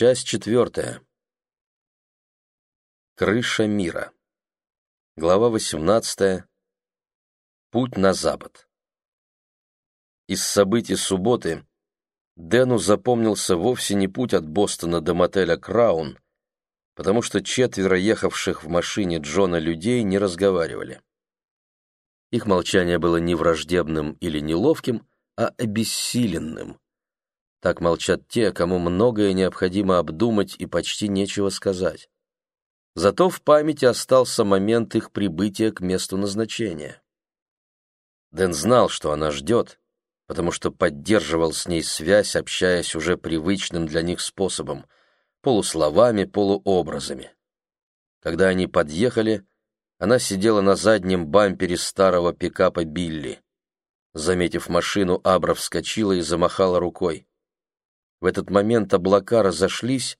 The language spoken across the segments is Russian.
Часть четвертая. Крыша мира. Глава восемнадцатая. Путь на запад. Из событий субботы Дэну запомнился вовсе не путь от Бостона до мотеля «Краун», потому что четверо ехавших в машине Джона людей не разговаривали. Их молчание было не враждебным или неловким, а обессиленным. Так молчат те, кому многое необходимо обдумать и почти нечего сказать. Зато в памяти остался момент их прибытия к месту назначения. Дэн знал, что она ждет, потому что поддерживал с ней связь, общаясь уже привычным для них способом — полусловами, полуобразами. Когда они подъехали, она сидела на заднем бампере старого пикапа Билли. Заметив машину, Абра вскочила и замахала рукой. В этот момент облака разошлись,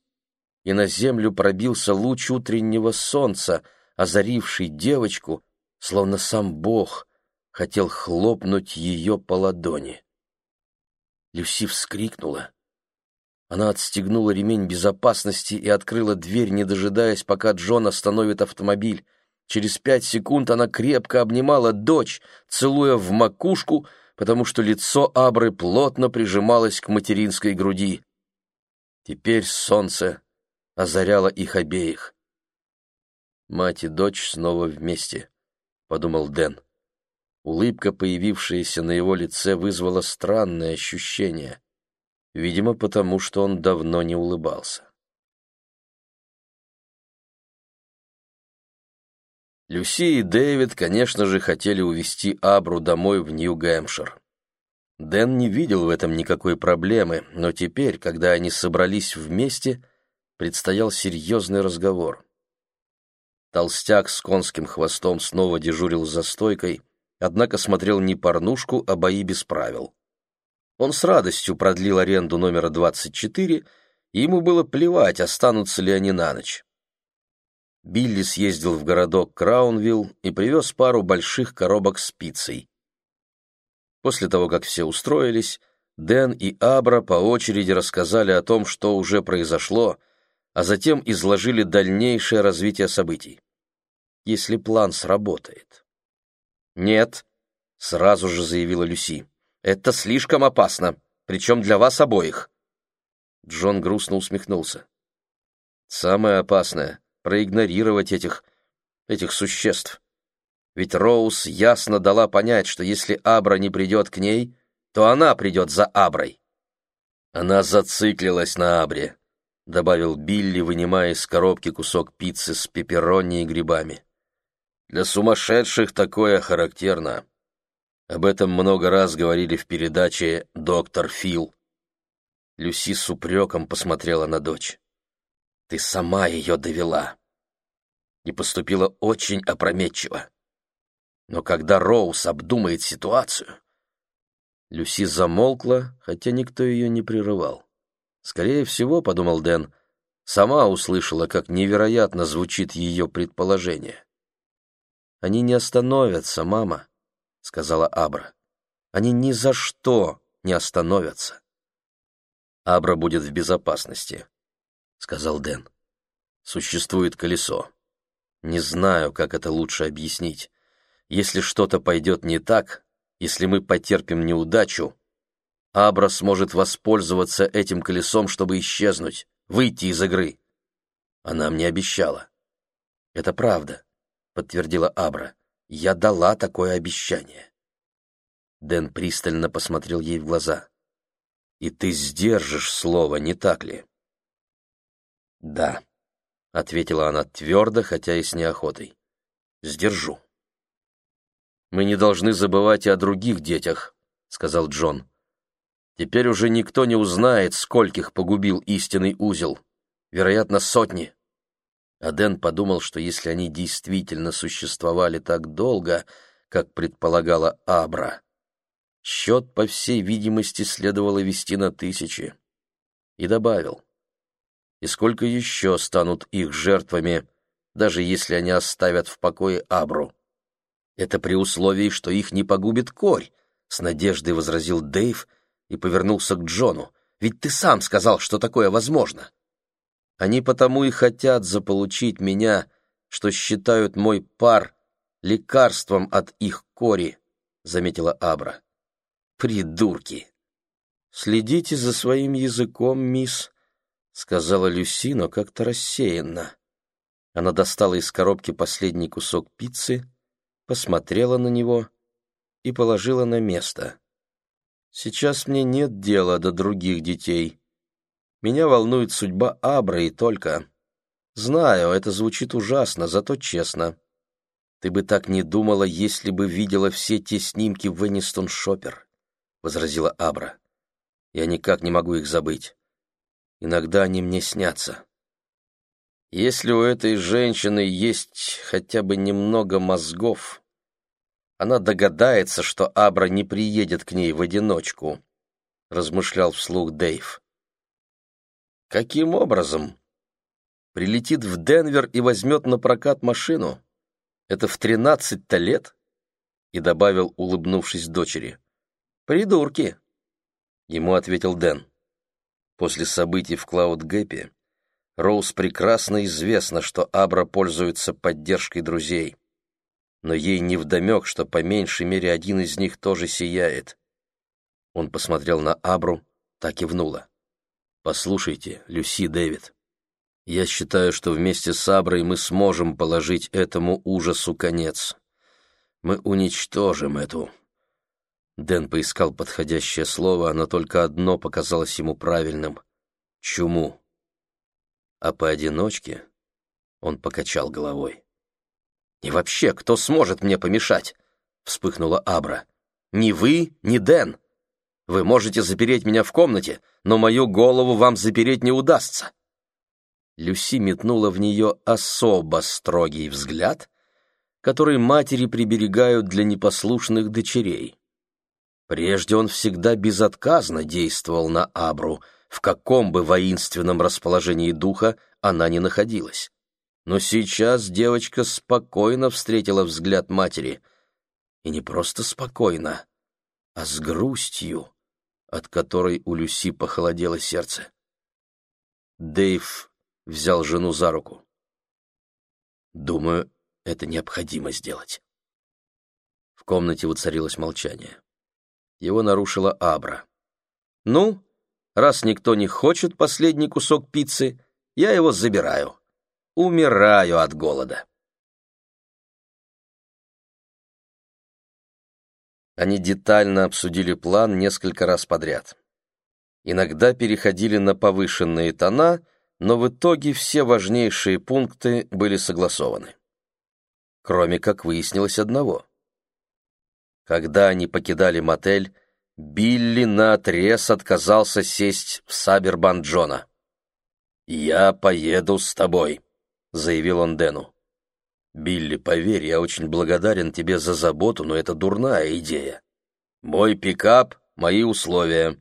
и на землю пробился луч утреннего солнца, озаривший девочку, словно сам Бог хотел хлопнуть ее по ладони. Люси вскрикнула. Она отстегнула ремень безопасности и открыла дверь, не дожидаясь, пока Джон остановит автомобиль. Через пять секунд она крепко обнимала дочь, целуя в макушку, потому что лицо Абры плотно прижималось к материнской груди. Теперь солнце озаряло их обеих. «Мать и дочь снова вместе», — подумал Дэн. Улыбка, появившаяся на его лице, вызвала странное ощущение. Видимо, потому что он давно не улыбался. Люси и Дэвид, конечно же, хотели увезти Абру домой в Нью-Гэмпшир. Дэн не видел в этом никакой проблемы, но теперь, когда они собрались вместе, предстоял серьезный разговор. Толстяк с конским хвостом снова дежурил за стойкой, однако смотрел не порнушку, а бои без правил. Он с радостью продлил аренду номера 24, и ему было плевать, останутся ли они на ночь. Билли съездил в городок Краунвилл и привез пару больших коробок с пиццей. После того, как все устроились, Дэн и Абра по очереди рассказали о том, что уже произошло, а затем изложили дальнейшее развитие событий. Если план сработает. «Нет», — сразу же заявила Люси, — «это слишком опасно, причем для вас обоих». Джон грустно усмехнулся. «Самое опасное проигнорировать этих... этих существ. Ведь Роуз ясно дала понять, что если Абра не придет к ней, то она придет за Аброй. Она зациклилась на Абре, — добавил Билли, вынимая из коробки кусок пиццы с пепперони и грибами. Для сумасшедших такое характерно. Об этом много раз говорили в передаче «Доктор Фил». Люси с упреком посмотрела на дочь. «Ты сама ее довела и поступила очень опрометчиво. Но когда Роуз обдумает ситуацию... Люси замолкла, хотя никто ее не прерывал. Скорее всего, — подумал Дэн, — сама услышала, как невероятно звучит ее предположение. «Они не остановятся, мама», — сказала Абра. «Они ни за что не остановятся». «Абра будет в безопасности», — сказал Дэн. «Существует колесо. Не знаю, как это лучше объяснить. Если что-то пойдет не так, если мы потерпим неудачу, Абра сможет воспользоваться этим колесом, чтобы исчезнуть, выйти из игры. Она мне обещала. Это правда, подтвердила Абра. Я дала такое обещание. Дэн пристально посмотрел ей в глаза. И ты сдержишь слово, не так ли? Да. — ответила она твердо, хотя и с неохотой. «Сдержу». «Мы не должны забывать и о других детях», — сказал Джон. «Теперь уже никто не узнает, скольких погубил истинный узел. Вероятно, сотни». А Дэн подумал, что если они действительно существовали так долго, как предполагала Абра, счет, по всей видимости, следовало вести на тысячи. И добавил — и сколько еще станут их жертвами, даже если они оставят в покое Абру. Это при условии, что их не погубит корь, с надеждой возразил Дэйв и повернулся к Джону. Ведь ты сам сказал, что такое возможно. Они потому и хотят заполучить меня, что считают мой пар лекарством от их кори, — заметила Абра. Придурки! Следите за своим языком, мисс, — сказала Люси, но как-то рассеянно. Она достала из коробки последний кусок пиццы, посмотрела на него и положила на место. Сейчас мне нет дела до других детей. Меня волнует судьба Абры и только. Знаю, это звучит ужасно, зато честно. Ты бы так не думала, если бы видела все те снимки в Энистон Шоппер, — возразила Абра. Я никак не могу их забыть. Иногда они мне снятся. Если у этой женщины есть хотя бы немного мозгов, она догадается, что Абра не приедет к ней в одиночку, — размышлял вслух Дэйв. Каким образом? Прилетит в Денвер и возьмет на прокат машину? Это в тринадцать-то лет? И добавил, улыбнувшись дочери. Придурки! Ему ответил Дэн. После событий в Клауд-Гэпе Роуз прекрасно известно, что Абра пользуется поддержкой друзей но ей невдомек, что по меньшей мере один из них тоже сияет. Он посмотрел на Абру, так кивнула. «Послушайте, Люси Дэвид, я считаю, что вместе с Аброй мы сможем положить этому ужасу конец. Мы уничтожим эту...» Дэн поискал подходящее слово, но только одно показалось ему правильным — чуму. А поодиночке он покачал головой. «И вообще, кто сможет мне помешать?» — вспыхнула Абра. «Ни вы, ни Дэн. Вы можете запереть меня в комнате, но мою голову вам запереть не удастся». Люси метнула в нее особо строгий взгляд, который матери приберегают для непослушных дочерей. Прежде он всегда безотказно действовал на Абру, в каком бы воинственном расположении духа она ни находилась. Но сейчас девочка спокойно встретила взгляд матери. И не просто спокойно, а с грустью, от которой у Люси похолодело сердце. Дэйв взял жену за руку. «Думаю, это необходимо сделать». В комнате воцарилось молчание. Его нарушила Абра. «Ну, раз никто не хочет последний кусок пиццы, я его забираю». Умираю от голода. Они детально обсудили план несколько раз подряд. Иногда переходили на повышенные тона, но в итоге все важнейшие пункты были согласованы. Кроме, как выяснилось, одного. Когда они покидали мотель, Билли наотрез отказался сесть в Сабербан Джона. «Я поеду с тобой», — заявил он Дэну. «Билли, поверь, я очень благодарен тебе за заботу, но это дурная идея. Мой пикап — мои условия.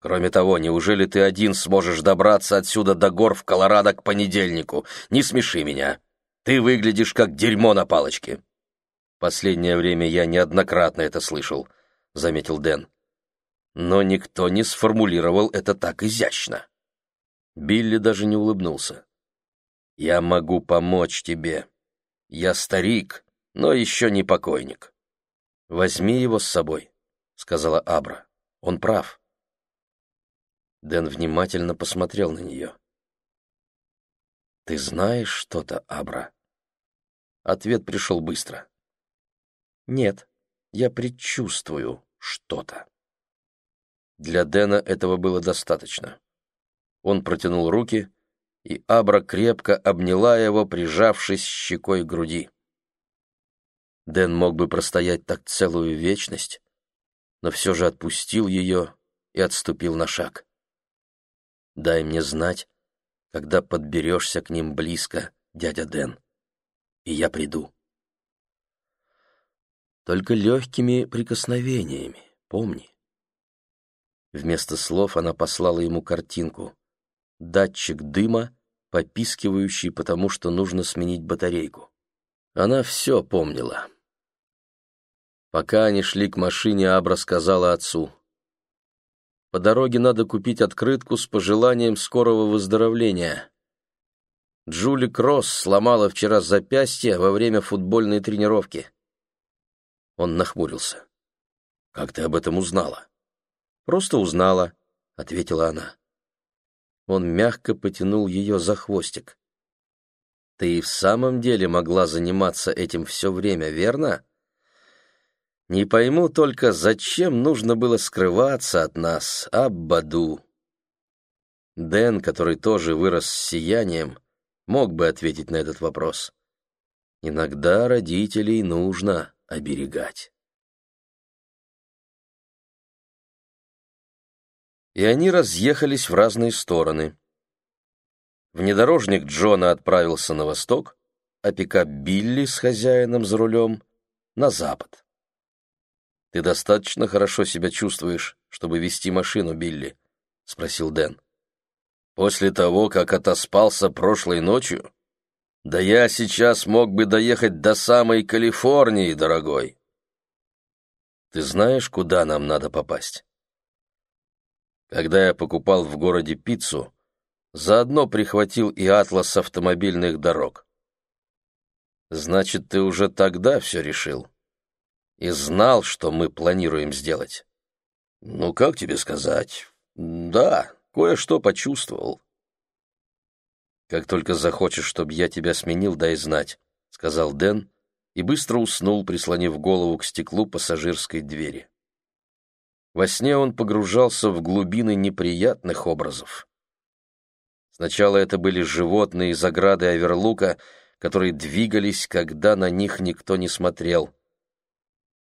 Кроме того, неужели ты один сможешь добраться отсюда до гор в Колорадо к понедельнику? Не смеши меня. Ты выглядишь как дерьмо на палочке». «Последнее время я неоднократно это слышал», — заметил Дэн. Но никто не сформулировал это так изящно. Билли даже не улыбнулся. Я могу помочь тебе. Я старик, но еще не покойник. Возьми его с собой, сказала Абра. Он прав. Дэн внимательно посмотрел на нее. «Ты знаешь что-то, Абра?» Ответ пришел быстро. «Нет, я предчувствую что-то». Для Дэна этого было достаточно. Он протянул руки, и Абра крепко обняла его, прижавшись щекой к груди. Дэн мог бы простоять так целую вечность, но все же отпустил ее и отступил на шаг. «Дай мне знать, когда подберешься к ним близко, дядя Дэн, и я приду». Только легкими прикосновениями, помни. Вместо слов она послала ему картинку. Датчик дыма попискивающий, потому что нужно сменить батарейку. Она все помнила. Пока они шли к машине, Абра сказала отцу. «По дороге надо купить открытку с пожеланием скорого выздоровления. Джули Кросс сломала вчера запястье во время футбольной тренировки. Он нахмурился. «Как ты об этом узнала?» «Просто узнала», — ответила она. Он мягко потянул ее за хвостик. «Ты и в самом деле могла заниматься этим все время, верно?» «Не пойму только, зачем нужно было скрываться от нас, Аббаду?» Дэн, который тоже вырос с сиянием, мог бы ответить на этот вопрос. Иногда родителей нужно оберегать. И они разъехались в разные стороны. Внедорожник Джона отправился на восток, а пикап Билли с хозяином за рулем — на запад. «Ты достаточно хорошо себя чувствуешь, чтобы вести машину, Билли?» — спросил Дэн. После того, как отоспался прошлой ночью? Да я сейчас мог бы доехать до самой Калифорнии, дорогой. Ты знаешь, куда нам надо попасть? Когда я покупал в городе пиццу, заодно прихватил и атлас автомобильных дорог. Значит, ты уже тогда все решил и знал, что мы планируем сделать. Ну, как тебе сказать? Да, Кое-что почувствовал. «Как только захочешь, чтобы я тебя сменил, дай знать», — сказал Дэн и быстро уснул, прислонив голову к стеклу пассажирской двери. Во сне он погружался в глубины неприятных образов. Сначала это были животные из ограды Аверлука, которые двигались, когда на них никто не смотрел.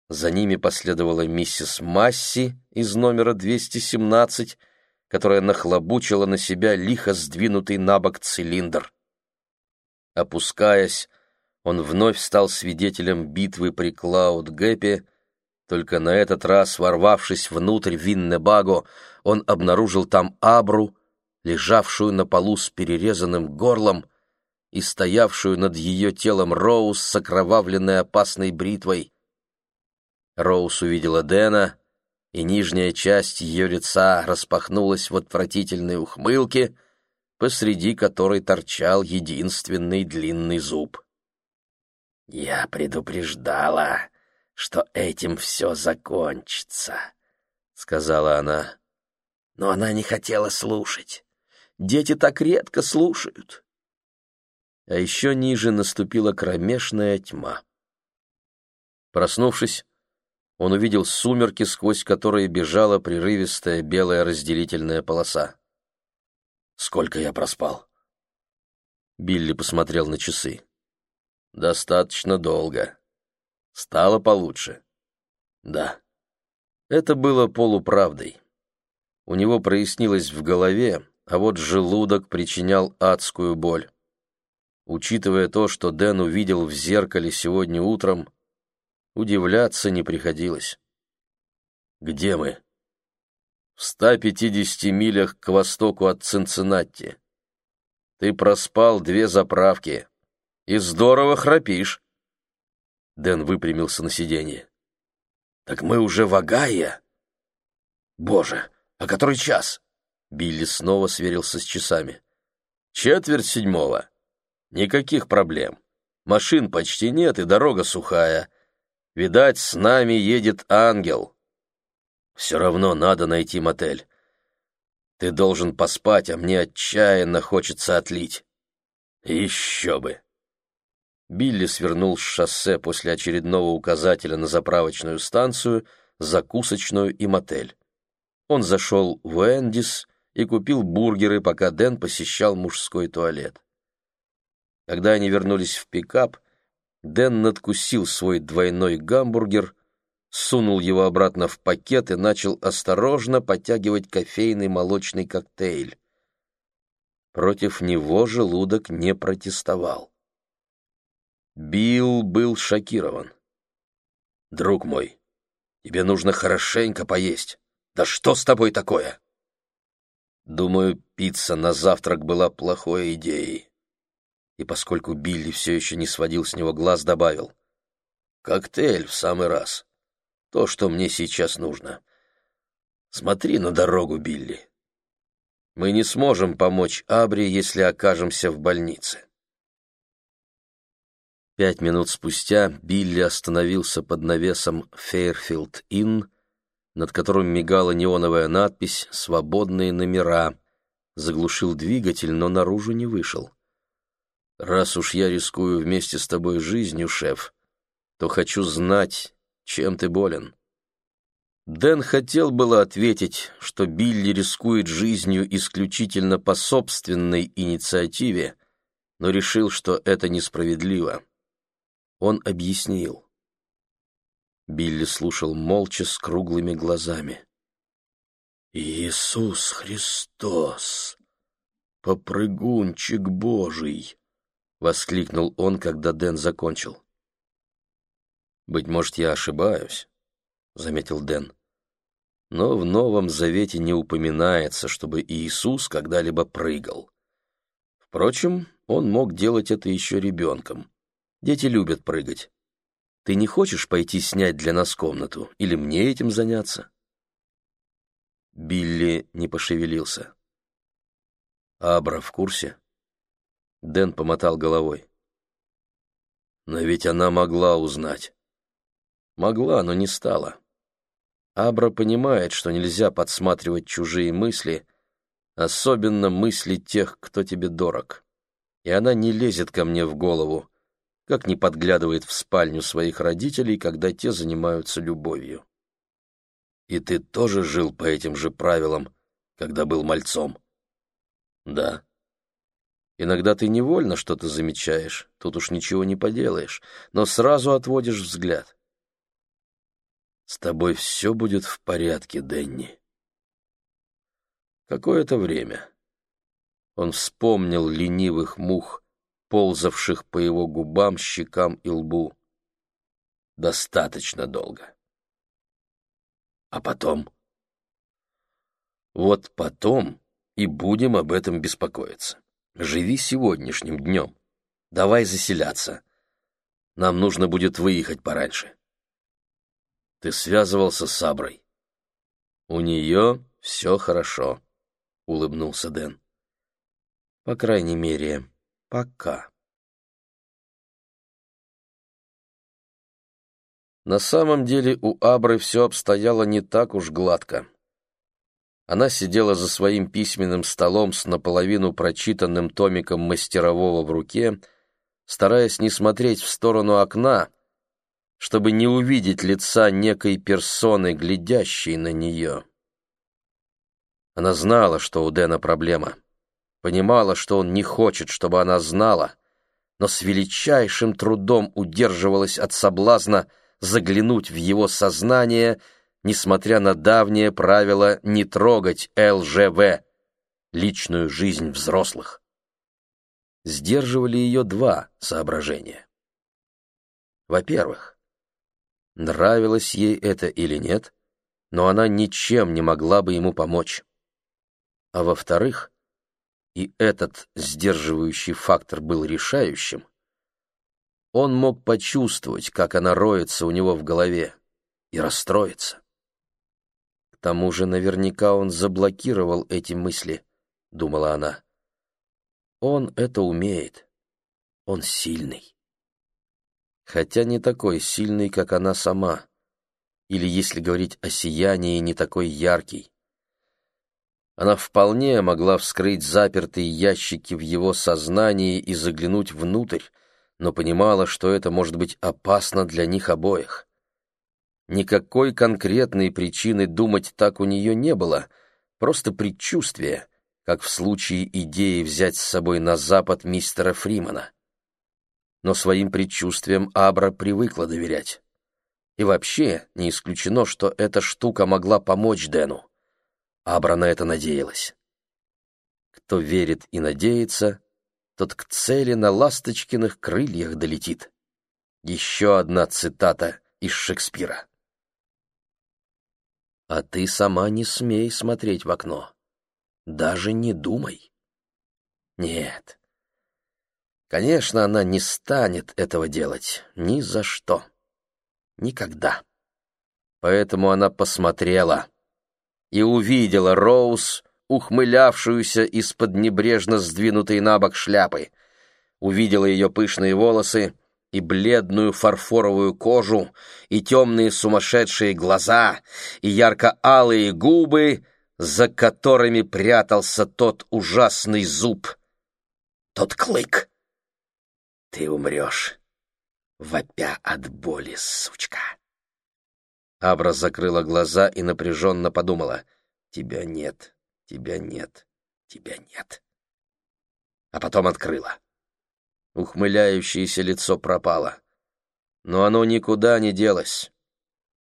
За ними последовала миссис Масси из номера 217, которая нахлобучила на себя лихо сдвинутый на бок цилиндр. Опускаясь, он вновь стал свидетелем битвы при Клауд-Гэпе, только на этот раз, ворвавшись внутрь Виннебаго, он обнаружил там Абру, лежавшую на полу с перерезанным горлом и стоявшую над ее телом Роуз с окровавленной опасной бритвой. Роуз увидела Дэна, и нижняя часть ее лица распахнулась в отвратительной ухмылке, посреди которой торчал единственный длинный зуб. «Я предупреждала, что этим все закончится», — сказала она. Но она не хотела слушать. Дети так редко слушают. А еще ниже наступила кромешная тьма. Проснувшись, он увидел сумерки, сквозь которые бежала прерывистая белая разделительная полоса. «Сколько я проспал?» Билли посмотрел на часы. «Достаточно долго. Стало получше?» «Да». Это было полуправдой. У него прояснилось в голове, а вот желудок причинял адскую боль. Учитывая то, что Дэн увидел в зеркале сегодня утром, Удивляться не приходилось. «Где мы?» «В 150 милях к востоку от Цинциннати. Ты проспал две заправки и здорово храпишь». Дэн выпрямился на сиденье. «Так мы уже в Агае?» «Боже, а который час?» Билли снова сверился с часами. «Четверть седьмого. Никаких проблем. Машин почти нет, и дорога сухая. Видать, с нами едет ангел. Все равно надо найти мотель. Ты должен поспать, а мне отчаянно хочется отлить. Еще бы. Билли свернул с шоссе после очередного указателя на заправочную станцию, закусочную и мотель. Он зашел в Эндис и купил бургеры, пока Дэн посещал мужской туалет. Когда они вернулись в пикап, Дэн надкусил свой двойной гамбургер, сунул его обратно в пакет и начал осторожно подтягивать кофейный молочный коктейль. Против него желудок не протестовал. Билл был шокирован. «Друг мой, тебе нужно хорошенько поесть. Да что с тобой такое?» Думаю, пицца на завтрак была плохой идеей и поскольку Билли все еще не сводил с него глаз, добавил. «Коктейль в самый раз. То, что мне сейчас нужно. Смотри на дорогу, Билли. Мы не сможем помочь Абри, если окажемся в больнице». Пять минут спустя Билли остановился под навесом Фейрфилд-Инн, над которым мигала неоновая надпись «Свободные номера». Заглушил двигатель, но наружу не вышел. «Раз уж я рискую вместе с тобой жизнью, шеф, то хочу знать, чем ты болен». Дэн хотел было ответить, что Билли рискует жизнью исключительно по собственной инициативе, но решил, что это несправедливо. Он объяснил. Билли слушал молча с круглыми глазами. «Иисус Христос! Попрыгунчик Божий!» — воскликнул он, когда Дэн закончил. «Быть может, я ошибаюсь», — заметил Дэн. «Но в Новом Завете не упоминается, чтобы Иисус когда-либо прыгал. Впрочем, он мог делать это еще ребенком. Дети любят прыгать. Ты не хочешь пойти снять для нас комнату или мне этим заняться?» Билли не пошевелился. «Абра в курсе?» Дэн помотал головой. «Но ведь она могла узнать». «Могла, но не стала». Абра понимает, что нельзя подсматривать чужие мысли, особенно мысли тех, кто тебе дорог. И она не лезет ко мне в голову, как не подглядывает в спальню своих родителей, когда те занимаются любовью. И ты тоже жил по этим же правилам, когда был мальцом? Да. Иногда ты невольно что-то замечаешь, тут уж ничего не поделаешь, но сразу отводишь взгляд. С тобой все будет в порядке, Денни. Какое-то время. Он вспомнил ленивых мух, ползавших по его губам, щекам и лбу. Достаточно долго. А потом? Вот потом и будем об этом беспокоиться. Живи сегодняшним днем. Давай заселяться. Нам нужно будет выехать пораньше. Ты связывался с Аброй. У нее все хорошо, улыбнулся Дэн. По крайней мере, пока. На самом деле у Абры все обстояло не так уж гладко. Она сидела за своим письменным столом с наполовину прочитанным томиком мастерового в руке, стараясь не смотреть в сторону окна, чтобы не увидеть лица некой персоны, глядящей на нее. Она знала, что у Дэна проблема, понимала, что он не хочет, чтобы она знала, но с величайшим трудом удерживалась от соблазна заглянуть в его сознание, несмотря на давнее правило не трогать ЛЖВ, личную жизнь взрослых. Сдерживали ее два соображения. Во-первых, Нравилось ей это или нет, но она ничем не могла бы ему помочь. А во-вторых, и этот сдерживающий фактор был решающим, он мог почувствовать, как она роется у него в голове, и расстроиться. Тому же наверняка он заблокировал эти мысли, думала она. Он это умеет. Он сильный хотя не такой сильный, как она сама, или, если говорить о сиянии, не такой яркий. Она вполне могла вскрыть запертые ящики в его сознании и заглянуть внутрь, но понимала, что это может быть опасно для них обоих. Никакой конкретной причины думать так у нее не было, просто предчувствие, как в случае идеи взять с собой на запад мистера Фримана но своим предчувствиям Абра привыкла доверять. И вообще не исключено, что эта штука могла помочь Дэну. Абра на это надеялась. Кто верит и надеется, тот к цели на ласточкиных крыльях долетит. Еще одна цитата из Шекспира. А ты сама не смей смотреть в окно. Даже не думай. Нет, Конечно, она не станет этого делать. Ни за что. Никогда. Поэтому она посмотрела и увидела Роуз, ухмылявшуюся из-под небрежно сдвинутой на бок шляпы. Увидела ее пышные волосы и бледную фарфоровую кожу, и темные сумасшедшие глаза, и ярко-алые губы, за которыми прятался тот ужасный зуб, тот клык. Ты умрешь, вопя от боли, сучка. Абра закрыла глаза и напряженно подумала. Тебя нет, тебя нет, тебя нет. А потом открыла. Ухмыляющееся лицо пропало. Но оно никуда не делось.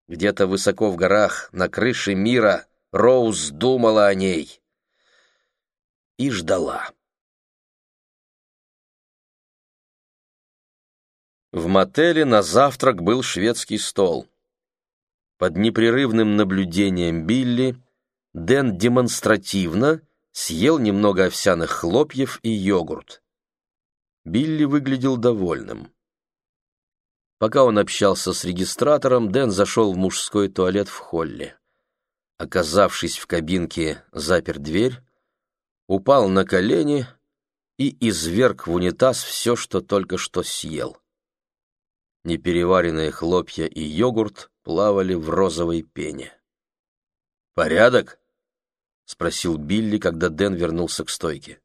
Где-то высоко в горах, на крыше мира, Роуз думала о ней и ждала. В мотеле на завтрак был шведский стол. Под непрерывным наблюдением Билли Дэн демонстративно съел немного овсяных хлопьев и йогурт. Билли выглядел довольным. Пока он общался с регистратором, Дэн зашел в мужской туалет в холле. Оказавшись в кабинке, запер дверь, упал на колени и изверг в унитаз все, что только что съел. Непереваренные хлопья и йогурт плавали в розовой пене. «Порядок?» — спросил Билли, когда Дэн вернулся к стойке.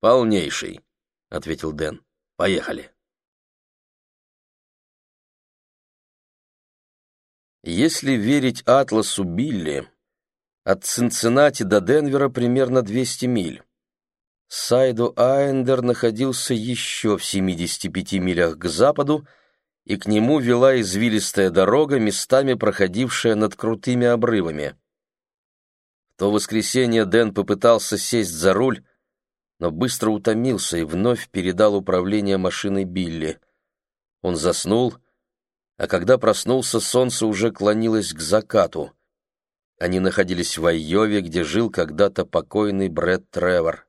«Полнейший», — ответил Дэн. «Поехали». Если верить атласу Билли, от Цинциннати до Денвера примерно 200 миль. Сайду Айндер находился еще в 75 милях к западу, и к нему вела извилистая дорога, местами проходившая над крутыми обрывами. В то воскресенье Дэн попытался сесть за руль, но быстро утомился и вновь передал управление машиной Билли. Он заснул, а когда проснулся, солнце уже клонилось к закату. Они находились в Айове, где жил когда-то покойный Брэд Тревор.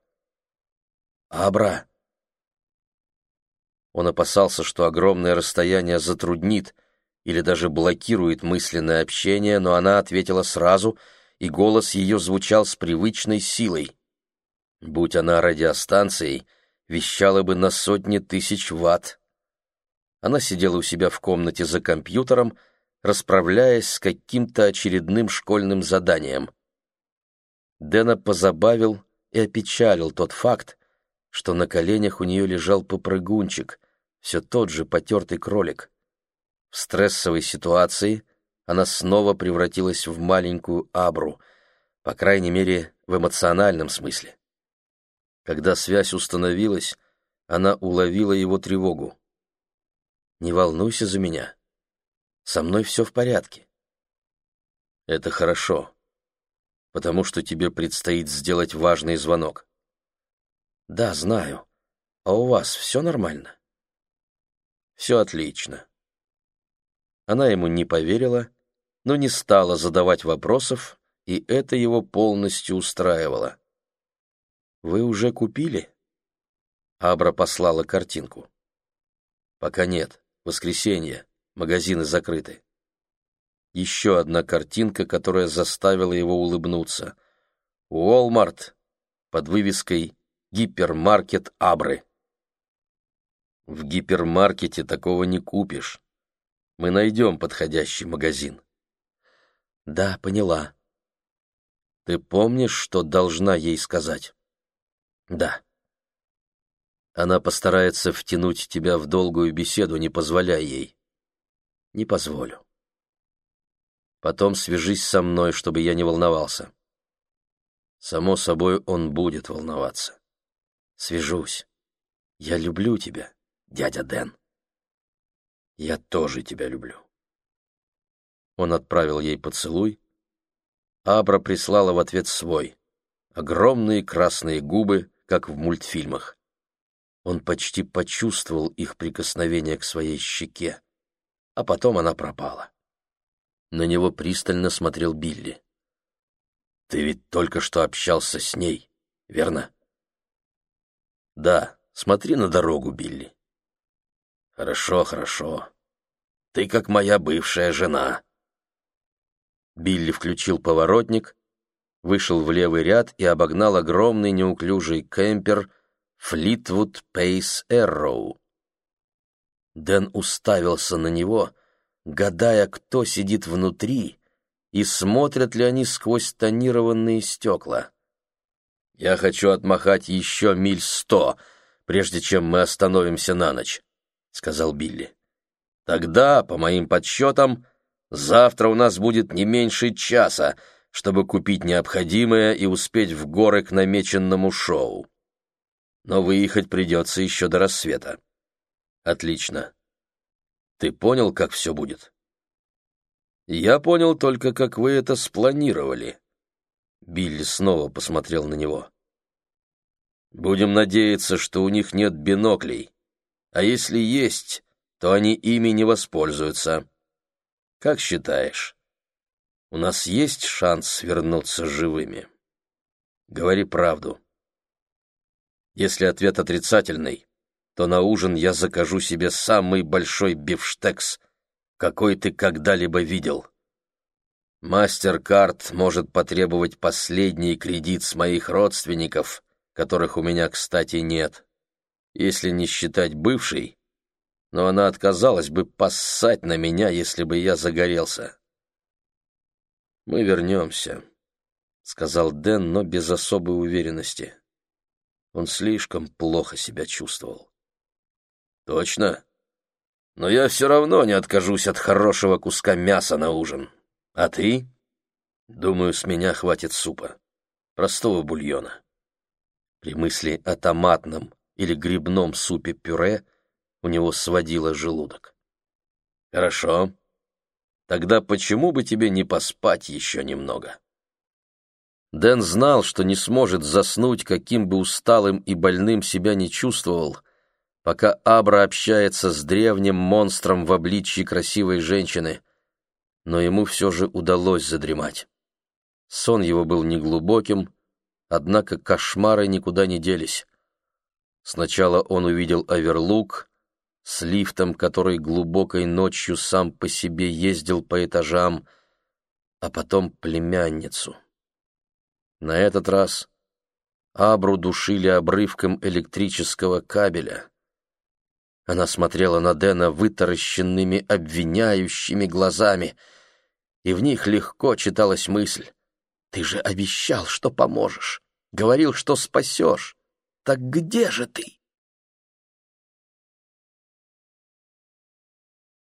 «Абра!» Он опасался, что огромное расстояние затруднит или даже блокирует мысленное общение, но она ответила сразу, и голос ее звучал с привычной силой. Будь она радиостанцией, вещала бы на сотни тысяч ватт. Она сидела у себя в комнате за компьютером, расправляясь с каким-то очередным школьным заданием. Дэна позабавил и опечалил тот факт, что на коленях у нее лежал попрыгунчик, все тот же потертый кролик. В стрессовой ситуации она снова превратилась в маленькую абру, по крайней мере, в эмоциональном смысле. Когда связь установилась, она уловила его тревогу. «Не волнуйся за меня. Со мной все в порядке». «Это хорошо, потому что тебе предстоит сделать важный звонок». «Да, знаю. А у вас все нормально?» «Все отлично». Она ему не поверила, но не стала задавать вопросов, и это его полностью устраивало. Вы уже купили? Абра послала картинку. Пока нет. Воскресенье. Магазины закрыты. Еще одна картинка, которая заставила его улыбнуться. Уолмарт под вывеской «Гипермаркет Абры». В гипермаркете такого не купишь. Мы найдем подходящий магазин. Да, поняла. Ты помнишь, что должна ей сказать? Да. Она постарается втянуть тебя в долгую беседу, не позволяя ей. Не позволю. Потом свяжись со мной, чтобы я не волновался. Само собой, он будет волноваться. Свяжусь. Я люблю тебя, дядя Дэн. Я тоже тебя люблю. Он отправил ей поцелуй. Абра прислала в ответ свой. Огромные красные губы, как в мультфильмах. Он почти почувствовал их прикосновение к своей щеке, а потом она пропала. На него пристально смотрел Билли. «Ты ведь только что общался с ней, верно?» «Да, смотри на дорогу, Билли». «Хорошо, хорошо. Ты как моя бывшая жена». Билли включил поворотник, вышел в левый ряд и обогнал огромный неуклюжий кемпер Флитвуд Пейс Эрроу. Дэн уставился на него, гадая, кто сидит внутри и смотрят ли они сквозь тонированные стекла. «Я хочу отмахать еще миль сто, прежде чем мы остановимся на ночь», — сказал Билли. «Тогда, по моим подсчетам, завтра у нас будет не меньше часа, чтобы купить необходимое и успеть в горы к намеченному шоу. Но выехать придется еще до рассвета». «Отлично. Ты понял, как все будет?» «Я понял только, как вы это спланировали». Билли снова посмотрел на него. «Будем надеяться, что у них нет биноклей, а если есть, то они ими не воспользуются. Как считаешь, у нас есть шанс вернуться живыми? Говори правду. Если ответ отрицательный, то на ужин я закажу себе самый большой бифштекс, какой ты когда-либо видел. Мастер-карт может потребовать последний кредит с моих родственников, которых у меня, кстати, нет. Если не считать бывшей, но она отказалась бы поссать на меня, если бы я загорелся. «Мы вернемся», — сказал Дэн, но без особой уверенности. Он слишком плохо себя чувствовал. «Точно?» но я все равно не откажусь от хорошего куска мяса на ужин. А ты? Думаю, с меня хватит супа. Простого бульона. При мысли о томатном или грибном супе-пюре у него сводило желудок. Хорошо. Тогда почему бы тебе не поспать еще немного? Дэн знал, что не сможет заснуть, каким бы усталым и больным себя не чувствовал, пока Абра общается с древним монстром в обличье красивой женщины, но ему все же удалось задремать. Сон его был неглубоким, однако кошмары никуда не делись. Сначала он увидел оверлук с лифтом, который глубокой ночью сам по себе ездил по этажам, а потом племянницу. На этот раз Абру душили обрывком электрического кабеля. Она смотрела на Дэна вытаращенными, обвиняющими глазами, и в них легко читалась мысль. «Ты же обещал, что поможешь, говорил, что спасешь. Так где же ты?»